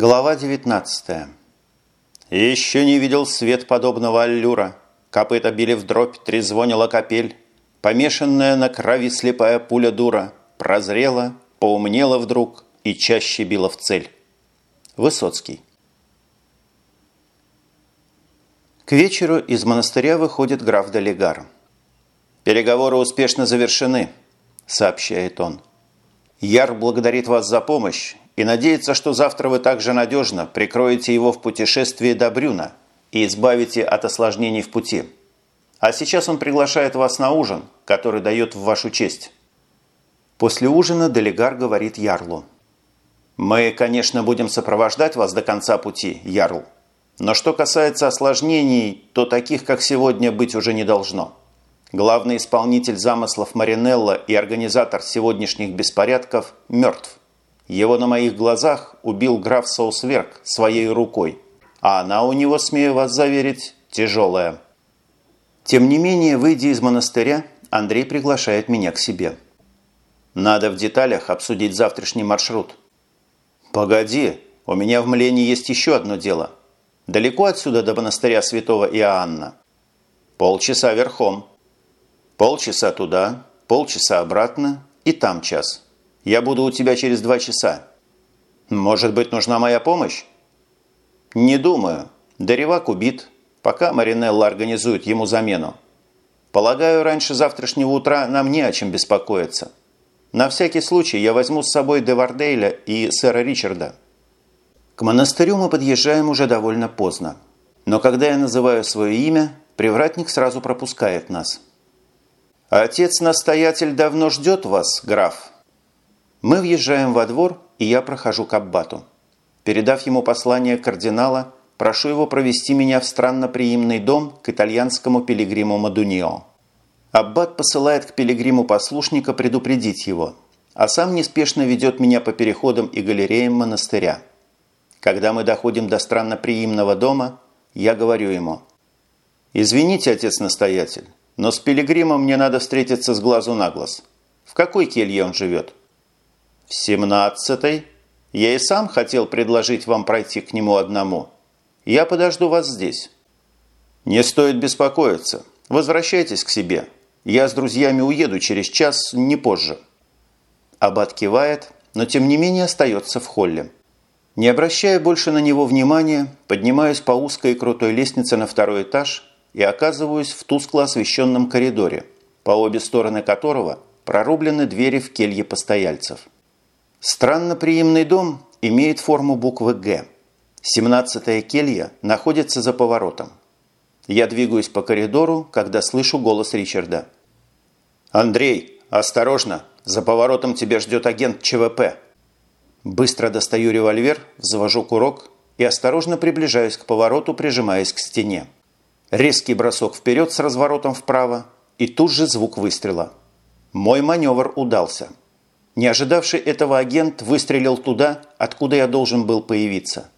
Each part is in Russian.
Глава 19 Еще не видел свет подобного аллюра. Копыта били в дробь, трезвонила капель. Помешанная на крови слепая пуля дура прозрела, поумнела вдруг и чаще била в цель. Высоцкий. К вечеру из монастыря выходит граф Делегар. «Переговоры успешно завершены», – сообщает он. «Яр благодарит вас за помощь и надеется, что завтра вы также надежно прикроете его в путешествии до Брюна и избавите от осложнений в пути. А сейчас он приглашает вас на ужин, который дает в вашу честь». После ужина Делегар говорит Ярлу. «Мы, конечно, будем сопровождать вас до конца пути, Ярл. Но что касается осложнений, то таких, как сегодня, быть уже не должно. Главный исполнитель замыслов Маринелла и организатор сегодняшних беспорядков мертв. Его на моих глазах убил граф Соусверк своей рукой, а она у него, смею вас заверить, тяжелая. Тем не менее, выйдя из монастыря, Андрей приглашает меня к себе. Надо в деталях обсудить завтрашний маршрут. Погоди, у меня в Млене есть еще одно дело. Далеко отсюда до монастыря святого Иоанна? Полчаса верхом. Полчаса туда, полчаса обратно и там час. Я буду у тебя через два часа. Может быть, нужна моя помощь? Не думаю. Деревак убит, пока Маринелла организует ему замену. Полагаю, раньше завтрашнего утра нам не о чем беспокоиться. На всякий случай я возьму с собой Девардейля и сэра Ричарда. К монастырю мы подъезжаем уже довольно поздно. Но когда я называю свое имя, привратник сразу пропускает нас. «Отец-настоятель давно ждет вас, граф». Мы въезжаем во двор, и я прохожу к аббату. Передав ему послание кардинала, прошу его провести меня в странноприимный дом к итальянскому пилигриму Мадунио. Аббат посылает к пилигриму послушника предупредить его, а сам неспешно ведет меня по переходам и галереям монастыря. Когда мы доходим до странноприимного дома, я говорю ему, «Извините, отец-настоятель, но с пилигримом мне надо встретиться с глазу на глаз. В какой келье он живет?» «В семнадцатой. Я и сам хотел предложить вам пройти к нему одному. Я подожду вас здесь». «Не стоит беспокоиться. Возвращайтесь к себе. Я с друзьями уеду через час, не позже». Аббат кивает, но тем не менее остается в холле. Не обращая больше на него внимания, поднимаюсь по узкой и крутой лестнице на второй этаж и оказываюсь в тускло освещенном коридоре, по обе стороны которого прорублены двери в келье постояльцев. Странно приимный дом имеет форму буквы «Г». Семнадцатая келья находится за поворотом. Я двигаюсь по коридору, когда слышу голос Ричарда – «Андрей, осторожно! За поворотом тебя ждет агент ЧВП!» Быстро достаю револьвер, завожу курок и осторожно приближаюсь к повороту, прижимаясь к стене. Резкий бросок вперед с разворотом вправо и тут же звук выстрела. Мой маневр удался. Не ожидавший этого агент выстрелил туда, откуда я должен был появиться.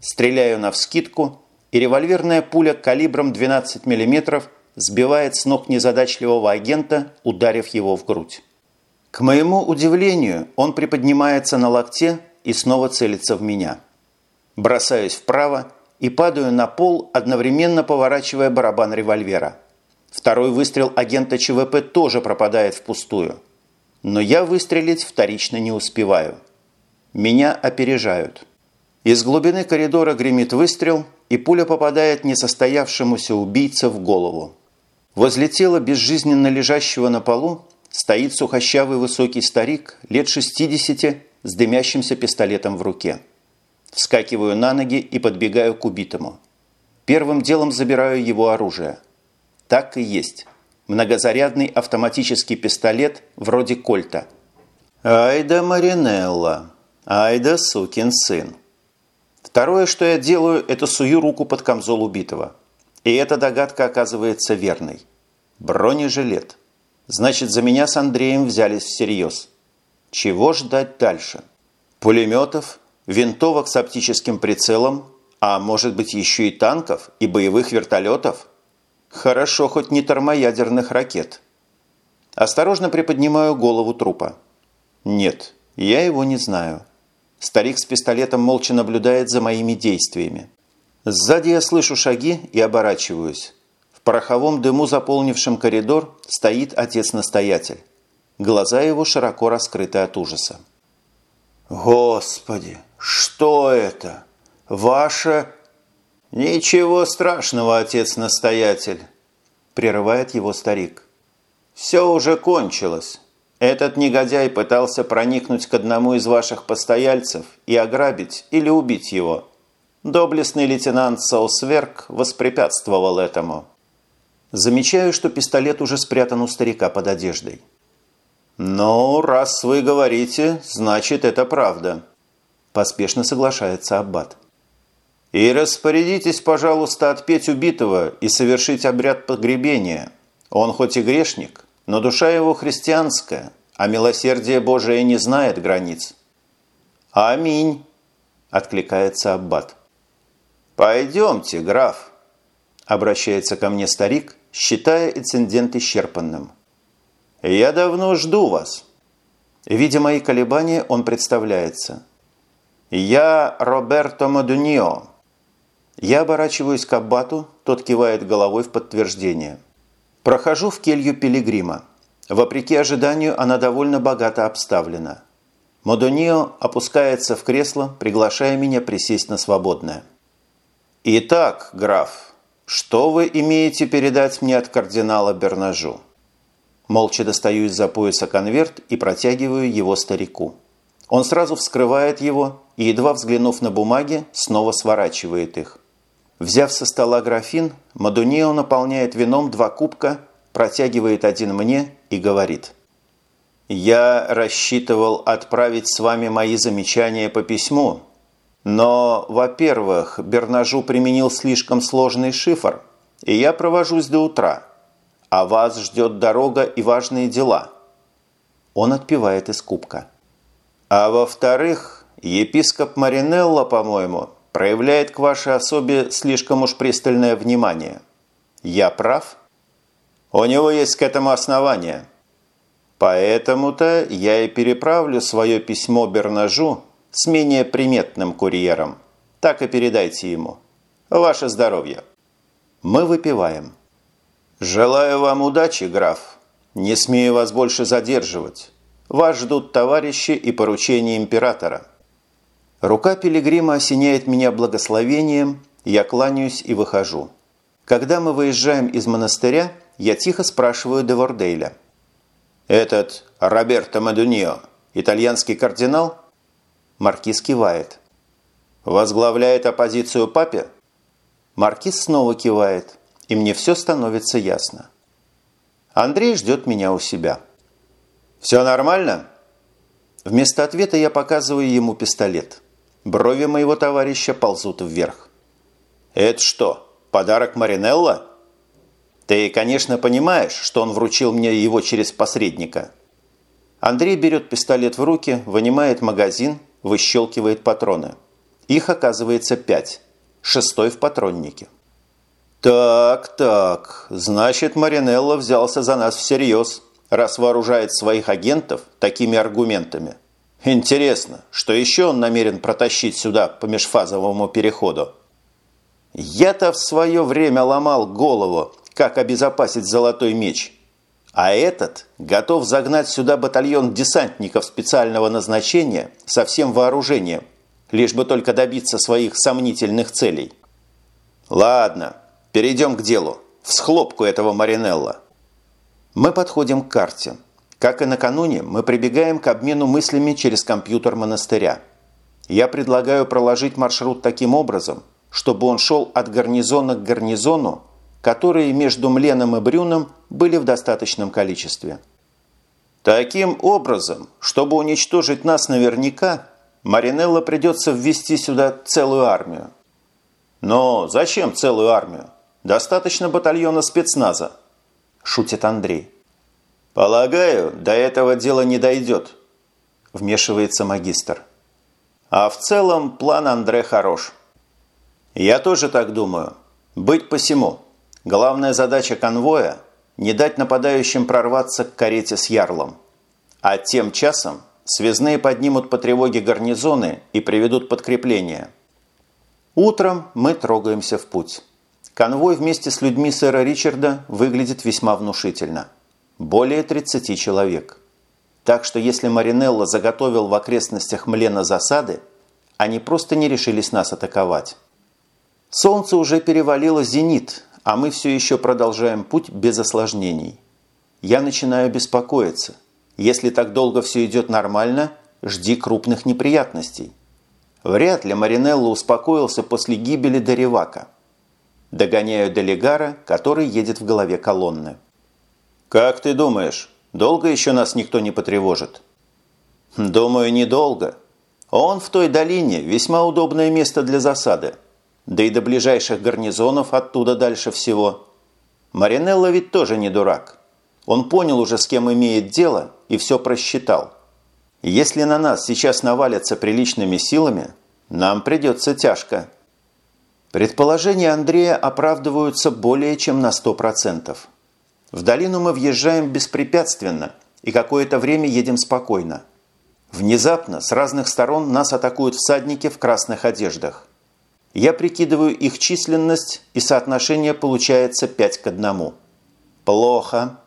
Стреляю навскидку, и револьверная пуля калибром 12 миллиметров сбивает с ног незадачливого агента, ударив его в грудь. К моему удивлению, он приподнимается на локте и снова целится в меня. Бросаюсь вправо и падаю на пол, одновременно поворачивая барабан револьвера. Второй выстрел агента ЧВП тоже пропадает впустую. Но я выстрелить вторично не успеваю. Меня опережают. Из глубины коридора гремит выстрел, и пуля попадает несостоявшемуся убийце в голову. Возле тела безжизненно лежащего на полу стоит сухощавый высокий старик лет 60 с дымящимся пистолетом в руке. Вскакиваю на ноги и подбегаю к убитому. Первым делом забираю его оружие. Так и есть. Многозарядный автоматический пистолет вроде кольта. Айда Маринелла. Айда сукин сын. Второе, что я делаю, это сую руку под камзол убитого. И эта догадка оказывается верной. Бронежилет. Значит, за меня с Андреем взялись всерьез. Чего ждать дальше? Пулеметов, винтовок с оптическим прицелом, а может быть еще и танков и боевых вертолетов? Хорошо, хоть не термоядерных ракет. Осторожно приподнимаю голову трупа. Нет, я его не знаю. Старик с пистолетом молча наблюдает за моими действиями. Сзади я слышу шаги и оборачиваюсь. В пороховом дыму, заполнившем коридор, стоит отец-настоятель. Глаза его широко раскрыты от ужаса. «Господи, что это? Ваше...» «Ничего страшного, отец-настоятель», – прерывает его старик. «Все уже кончилось. Этот негодяй пытался проникнуть к одному из ваших постояльцев и ограбить или убить его. Доблестный лейтенант Саусверк воспрепятствовал этому. Замечаю, что пистолет уже спрятан у старика под одеждой. «Ну, раз вы говорите, значит, это правда», – поспешно соглашается Аббат. «И распорядитесь, пожалуйста, отпеть убитого и совершить обряд погребения. Он хоть и грешник, но душа его христианская, а милосердие Божие не знает границ. «Аминь!» – откликается Аббат. «Пойдемте, граф!» – обращается ко мне старик, считая инцидент исчерпанным. «Я давно жду вас». Видя мои колебания, он представляется. «Я Роберто Мадунио». Я оборачиваюсь к Аббату, тот кивает головой в подтверждение – Прохожу в келью пилигрима. Вопреки ожиданию, она довольно богато обставлена. Модонио опускается в кресло, приглашая меня присесть на свободное. «Итак, граф, что вы имеете передать мне от кардинала Бернажу?» Молча достаю из-за пояса конверт и протягиваю его старику. Он сразу вскрывает его и, едва взглянув на бумаги, снова сворачивает их. Взяв со стола графин, Мадунио наполняет вином два кубка, протягивает один мне и говорит. «Я рассчитывал отправить с вами мои замечания по письму, но, во-первых, Бернажу применил слишком сложный шифр, и я провожусь до утра, а вас ждет дорога и важные дела». Он отпивает из кубка. «А во-вторых, епископ Маринелло, по-моему, проявляет к вашей особе слишком уж пристальное внимание. Я прав? У него есть к этому основания. Поэтому-то я и переправлю свое письмо Бернажу с менее приметным курьером. Так и передайте ему. Ваше здоровье. Мы выпиваем. Желаю вам удачи, граф. Не смею вас больше задерживать. Вас ждут товарищи и поручения императора. Рука пилигрима осеняет меня благословением, я кланяюсь и выхожу. Когда мы выезжаем из монастыря, я тихо спрашиваю Девордейля. «Этот Роберто Мадунио, итальянский кардинал?» Маркиз кивает. «Возглавляет оппозицию папе?» Маркиз снова кивает, и мне все становится ясно. Андрей ждет меня у себя. «Все нормально?» Вместо ответа я показываю ему пистолет – Брови моего товарища ползут вверх. «Это что, подарок Маринелла?» «Ты, конечно, понимаешь, что он вручил мне его через посредника». Андрей берет пистолет в руки, вынимает магазин, выщелкивает патроны. Их оказывается пять. Шестой в патроннике. «Так, так, значит, Маринелло взялся за нас всерьез, раз вооружает своих агентов такими аргументами». Интересно, что еще он намерен протащить сюда по межфазовому переходу? Я-то в свое время ломал голову, как обезопасить золотой меч. А этот готов загнать сюда батальон десантников специального назначения со всем вооружением, лишь бы только добиться своих сомнительных целей. Ладно, перейдем к делу. В схлопку этого Маринелла. Мы подходим к карте – как и накануне, мы прибегаем к обмену мыслями через компьютер монастыря. Я предлагаю проложить маршрут таким образом, чтобы он шел от гарнизона к гарнизону, которые между Мленом и Брюном были в достаточном количестве. Таким образом, чтобы уничтожить нас наверняка, Маринелло придется ввести сюда целую армию. Но зачем целую армию? Достаточно батальона спецназа, шутит Андрей. «Полагаю, до этого дела не дойдет», – вмешивается магистр. «А в целом план Андре хорош». «Я тоже так думаю. Быть посему. Главная задача конвоя – не дать нападающим прорваться к карете с ярлом. А тем часом Связные поднимут по тревоге гарнизоны и приведут подкрепление. Утром мы трогаемся в путь. Конвой вместе с людьми сэра Ричарда выглядит весьма внушительно. Более 30 человек. Так что если Маринелло заготовил в окрестностях Млена засады, они просто не решились нас атаковать. Солнце уже перевалило зенит, а мы все еще продолжаем путь без осложнений. Я начинаю беспокоиться – если так долго все идет нормально, жди крупных неприятностей. Вряд ли Маринелло успокоился после гибели Даривака. Догоняю Делегара, который едет в голове колонны. «Как ты думаешь, долго еще нас никто не потревожит?» «Думаю, недолго. Он в той долине весьма удобное место для засады. Да и до ближайших гарнизонов оттуда дальше всего. Маринелло ведь тоже не дурак. Он понял уже, с кем имеет дело, и все просчитал. Если на нас сейчас навалятся приличными силами, нам придется тяжко. Предположения Андрея оправдываются более чем на 100%. В долину мы въезжаем беспрепятственно и какое-то время едем спокойно. Внезапно с разных сторон нас атакуют всадники в красных одеждах. Я прикидываю их численность, и соотношение получается 5 к 1. Плохо.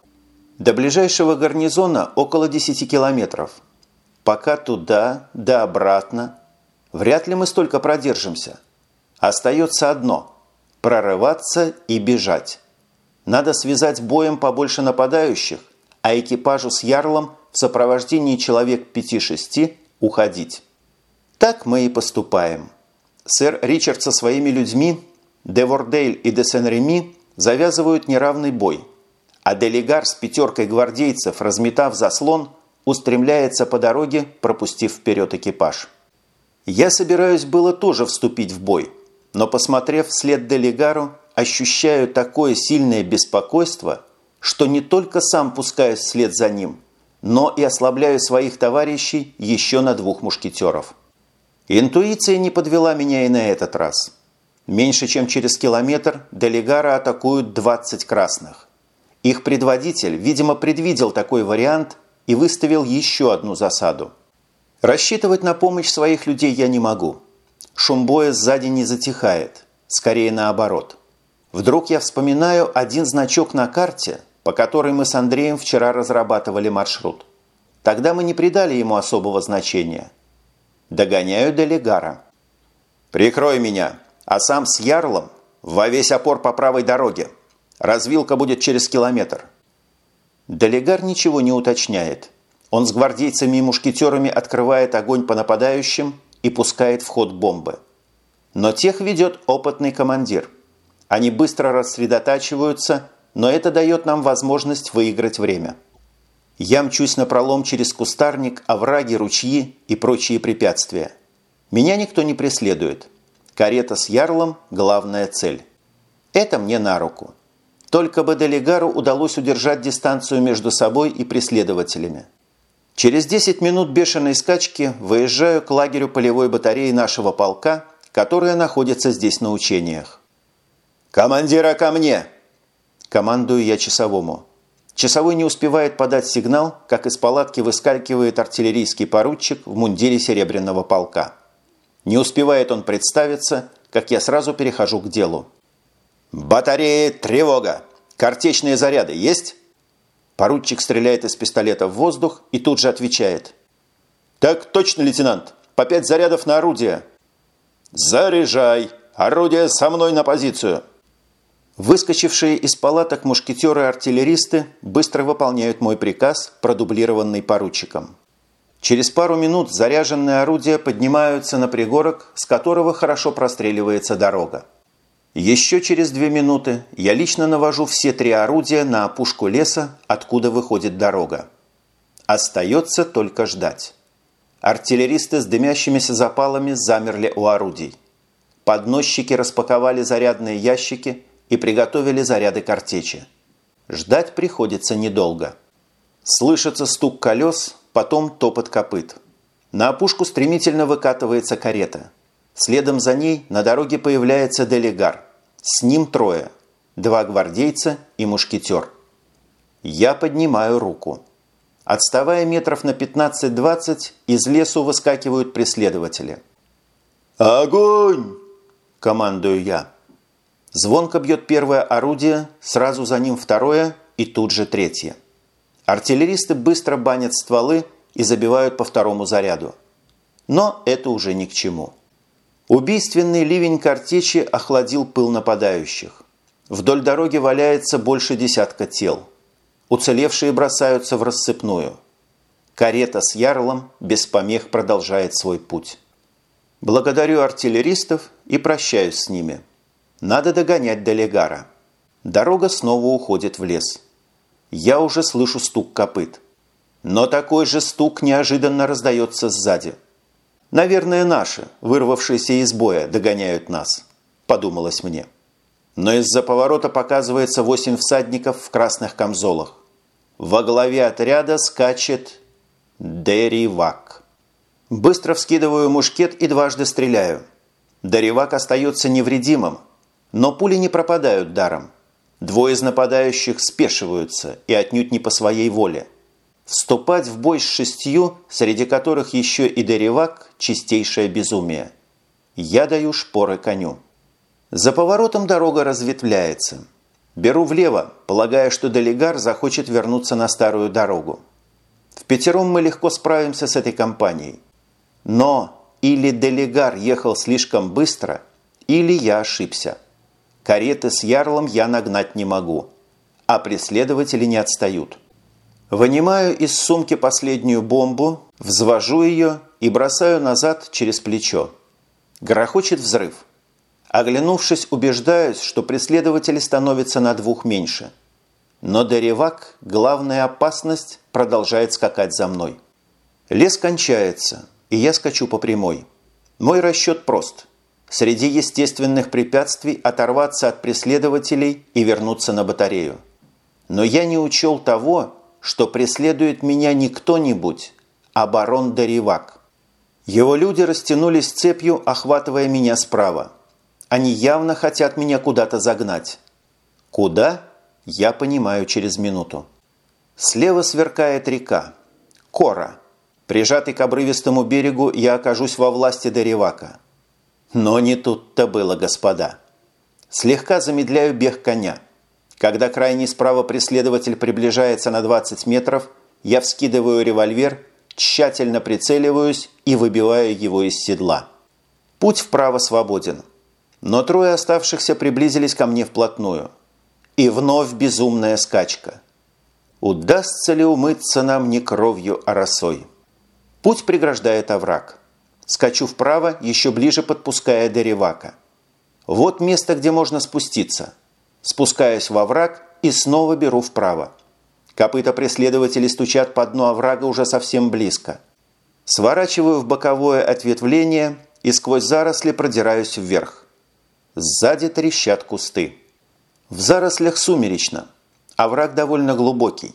До ближайшего гарнизона около 10 километров. Пока туда, да обратно. Вряд ли мы столько продержимся. Остается одно – прорываться и бежать. Надо связать боем побольше нападающих, а экипажу с ярлом в сопровождении человек 5-6 уходить. Так мы и поступаем. Сэр Ричард со своими людьми, Девордейль и де Сен-Реми завязывают неравный бой – а делегар с пятеркой гвардейцев, разметав заслон, устремляется по дороге, пропустив вперед экипаж. Я собираюсь было тоже вступить в бой, но, посмотрев вслед делегару, ощущаю такое сильное беспокойство, что не только сам пускаюсь вслед за ним, но и ослабляю своих товарищей еще на двух мушкетеров. Интуиция не подвела меня и на этот раз. Меньше чем через километр делегара атакуют 20 красных. Их предводитель, видимо, предвидел такой вариант и выставил еще одну засаду. Рассчитывать на помощь своих людей я не могу. Шум боя сзади не затихает, скорее наоборот. Вдруг я вспоминаю один значок на карте, по которой мы с Андреем вчера разрабатывали маршрут. Тогда мы не придали ему особого значения. Догоняю Делегара. «Прикрой меня, а сам с Ярлом во весь опор по правой дороге», Развилка будет через километр». Делегар ничего не уточняет. Он с гвардейцами и мушкетерами открывает огонь по нападающим и пускает в ход бомбы. Но тех ведет опытный командир. Они быстро рассредотачиваются, но это дает нам возможность выиграть время. Я мчусь на пролом через кустарник, овраги, ручьи и прочие препятствия. Меня никто не преследует. Карета с ярлом – главная цель. Это мне на руку. Только бы Делигару удалось удержать дистанцию между собой и преследователями. Через 10 минут бешеной скачки выезжаю к лагерю полевой батареи нашего полка, которая находится здесь на учениях. «Командира ко мне!» Командую я часовому. Часовой не успевает подать сигнал, как из палатки выскакивает артиллерийский поручик в мундире Серебряного полка. Не успевает он представиться, как я сразу перехожу к делу. «Батареи, тревога! Картечные заряды есть?» Поручик стреляет из пистолета в воздух и тут же отвечает. «Так точно, лейтенант. По пять зарядов на орудие». «Заряжай! Орудие со мной на позицию!» Выскочившие из палаток мушкетеры-артиллеристы быстро выполняют мой приказ, продублированный поручиком. Через пару минут заряженные орудия поднимаются на пригорок, с которого хорошо простреливается дорога. Еще через две минуты я лично навожу все три орудия на опушку леса, откуда выходит дорога. Остается только ждать. Артиллеристы с дымящимися запалами замерли у орудий. Подносчики распаковали зарядные ящики и приготовили заряды картечи. Ждать приходится недолго. Слышится стук колес, потом топот копыт. На опушку стремительно выкатывается карета – Следом за ней на дороге появляется делегар. С ним трое. Два гвардейца и мушкетер. Я поднимаю руку. Отставая метров на 15-20, из лесу выскакивают преследователи. «Огонь!» – командую я. Звонко бьет первое орудие, сразу за ним второе и тут же третье. Артиллеристы быстро банят стволы и забивают по второму заряду. Но это уже ни к чему. Убийственный ливень картечи охладил пыл нападающих. Вдоль дороги валяется больше десятка тел. Уцелевшие бросаются в рассыпную. Карета с ярлом без помех продолжает свой путь. Благодарю артиллеристов и прощаюсь с ними. Надо догонять Делегара. Дорога снова уходит в лес. Я уже слышу стук копыт. Но такой же стук неожиданно раздается сзади. Наверное, наши, вырвавшиеся из боя, догоняют нас, подумалось мне. Но из-за поворота показывается восемь всадников в красных камзолах. Во главе отряда скачет Деривак. Быстро вскидываю мушкет и дважды стреляю. Деривак остается невредимым, но пули не пропадают даром. Двое из нападающих спешиваются и отнюдь не по своей воле. Вступать в бой с шестью, среди которых еще и Деривак – чистейшее безумие. Я даю шпоры коню. За поворотом дорога разветвляется. Беру влево, полагая, что Делигар захочет вернуться на старую дорогу. В пятером мы легко справимся с этой компанией. Но или Делигар ехал слишком быстро, или я ошибся. Кареты с ярлом я нагнать не могу, а преследователи не отстают. Вынимаю из сумки последнюю бомбу, взвожу ее и бросаю назад через плечо. Грохочет взрыв. Оглянувшись, убеждаюсь, что преследователи становятся на двух меньше. Но Деревак, главная опасность, продолжает скакать за мной. Лес кончается, и я скачу по прямой. Мой расчет прост. Среди естественных препятствий оторваться от преследователей и вернуться на батарею. Но я не учел того, что преследует меня не кто-нибудь, а барон Даривак. Его люди растянулись цепью, охватывая меня справа. Они явно хотят меня куда-то загнать. Куда? Я понимаю через минуту. Слева сверкает река. Кора. Прижатый к обрывистому берегу, я окажусь во власти Даривака. Но не тут-то было, господа. Слегка замедляю бег коня – когда крайний справа преследователь приближается на 20 метров, я вскидываю револьвер, тщательно прицеливаюсь и выбиваю его из седла. Путь вправо свободен. Но трое оставшихся приблизились ко мне вплотную. И вновь безумная скачка. Удастся ли умыться нам не кровью, а росой? Путь преграждает овраг. Скачу вправо, еще ближе подпуская до ревака. Вот место, где можно спуститься – Спускаюсь во враг и снова беру вправо. Копыта преследователей стучат по дну оврага уже совсем близко. Сворачиваю в боковое ответвление и сквозь заросли продираюсь вверх. Сзади трещат кусты. В зарослях сумеречно. Овраг довольно глубокий.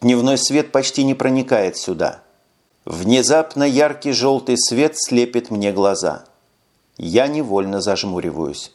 Дневной свет почти не проникает сюда. Внезапно яркий желтый свет слепит мне глаза. Я невольно зажмуриваюсь.